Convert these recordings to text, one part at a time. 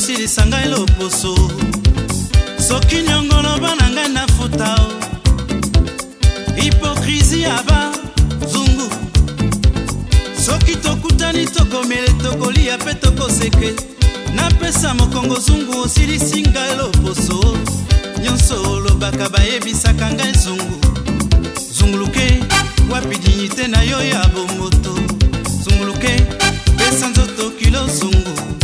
osilisa ngai loposo soki nyongoloba na ngai nafuta hipokrisi ya bazungu soki tokutani tokomele tokolia mpe tokoseke napesa mokongo zungu osilisi ngai loposo nyonso olobaka bayebisaka ngai zungu zunguluke wapi dignité na yo ya bomoto zunguluke pesa nzoto kilo zungu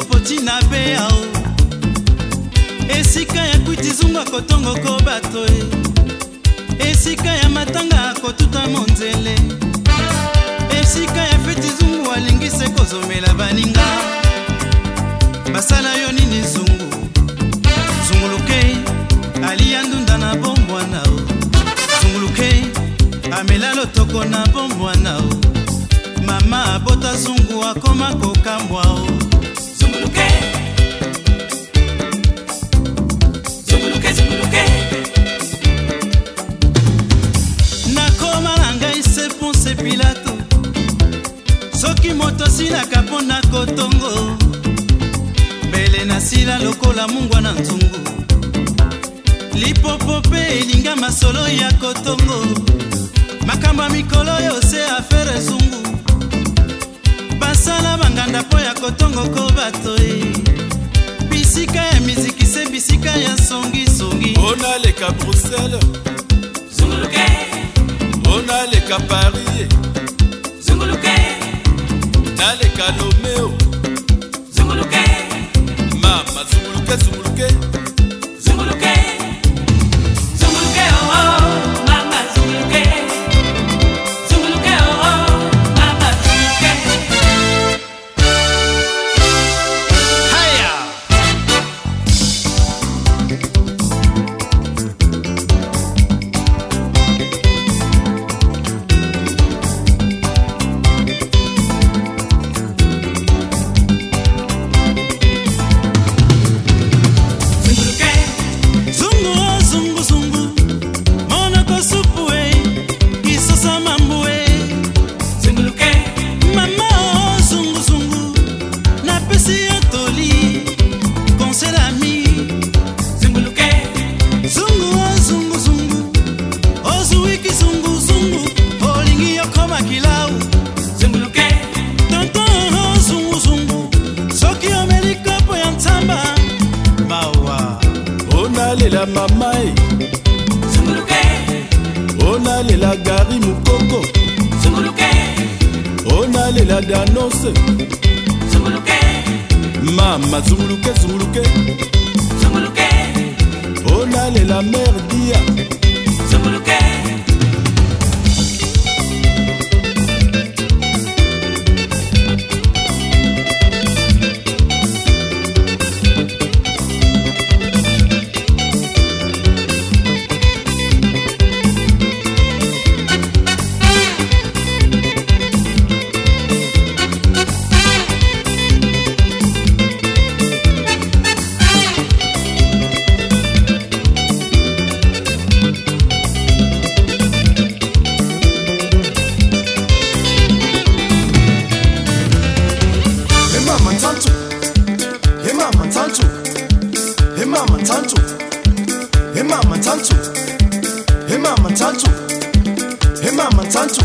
kokotina beao esika ya kwiti zungu akotongoko bato e. esika ya matanga akotuta monzele esika ya feti zungu alingise kozomela baninga basala yo nini zungu zunguluke aliya ndunda na bombwana o zunguluke amela lotoko na bombwana o mama abota zungu akoma kokambwa o pilato soki moto asilaka mpo na kotongo mbele nasila lokola mungwa na nzungu lipopo mpe elinga masolo ya kotongo makambo ya mikolo oyo se afere zungu tosala banganda mpo ya kotongoko bato e. bisika ya miziki se bisika ya songisongi mpona leka bruxelles zunguluke mpona leka paris zunguluke naleka lomeo zunguluke mama zunguluke zunguluke onalela mamai onalela gari mukoko onalela danose mama zunguluke zunguluke onalela merdia Tantu. Hey Mama Hema Hey Mama Tantu.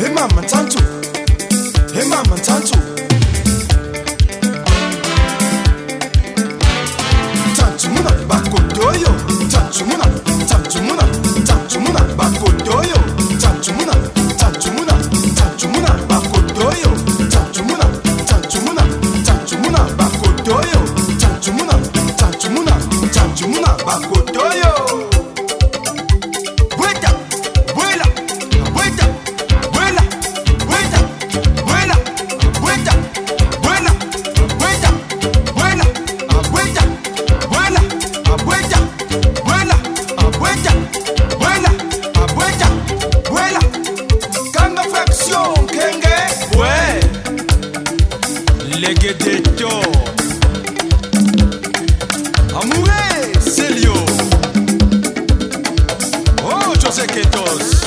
Hey Mama Tantu. Hey Mama Tantu muna bakodoyo. Tantu muna. Tantu buena, Vuelta, vuela, vuelta, vuela, vuelta, vuela, vuelta, vuela, vuelta, vuela, vuelta, vuela, vuelta, vuela, vuelta, vuela, vuelta, vuela. fracción, Kenge. Ouais. buena, marketos.